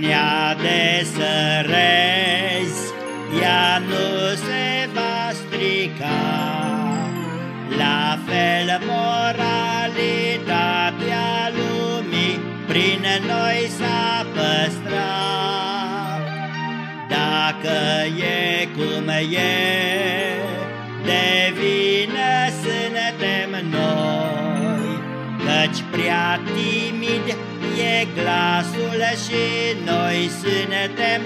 ne-a desărezi, ea nu se va strica. La fel moralitatea lumii prin noi s-a păstrat. Dacă e cum e, de vină suntem noi, Căci prea timid e glasul și noi suntem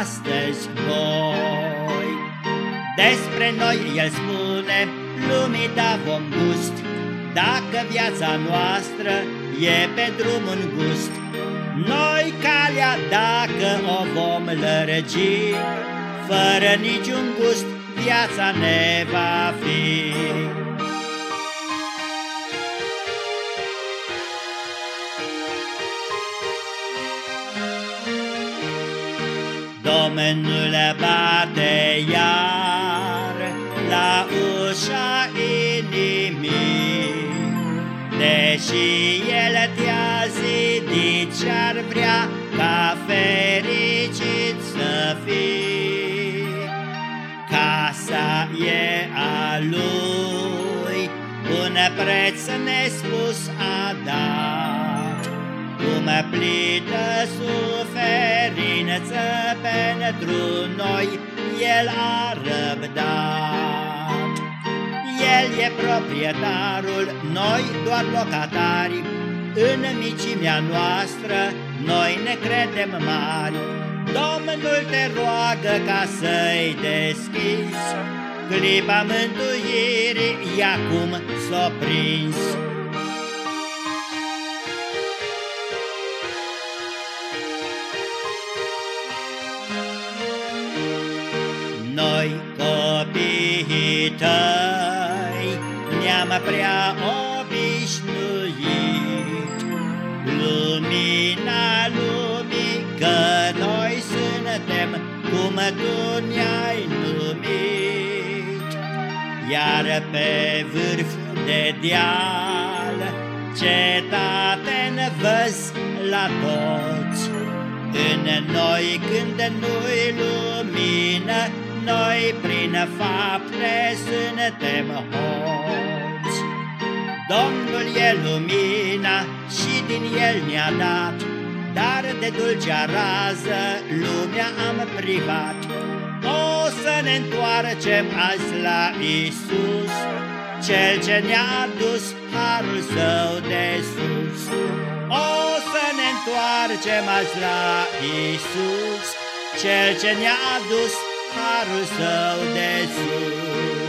astăzi voi. Despre noi el spune, lumii da vom gust, Dacă viața noastră e pe drum un gust. Noi calea dacă o vom lărgi, Fără niciun gust viața ne va fi. Domnul bate iar la ușa inimii, Deși El te-a zidit și-ar vrea ca fericit să fii. Casa e a Lui, un preț nespus a dat, Cum plită suferință pentru noi El a răbdat. El e proprietarul, noi doar locatari, În micimea noastră noi ne credem mari. Domnul te roagă ca să-i deschizi, Clipa mântuirii e acum s-o prins. Tăi ne-am prea obișnuit. Lumina lumii că noi suntem cum tu ne-ai numit. Iar pe vârf de deal cetate-n văz la toți. În noi când nu-i lumină noi prin fapte suntem hoți. Domnul e lumina și din el ne-a dat, Dar de dulcea rază lumea am privat. O să ne întoarcem azi la Isus, Cel ce ne-a adus harul său de sus. O să ne întoarcem azi la Isus, Cel ce ne-a adus harul său de sus.